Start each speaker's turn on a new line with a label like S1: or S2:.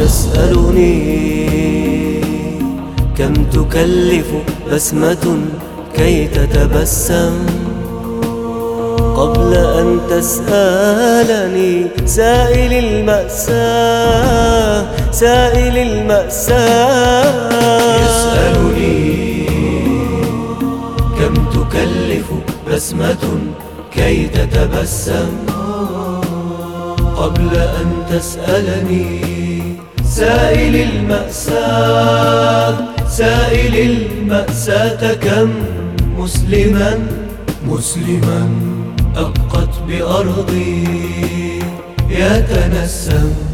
S1: يسألني كم تكلف بسمة كي تتبسم؟ قبل أن تسألني سائل المأساة سائل المأساة.
S2: يسألني كم تكلف بسمة كي تتبسم؟ قبل أن تسألني سائل المأساة سائل المأساة كم؟ مسلما مسلما أبقت بأرضي يتنسم.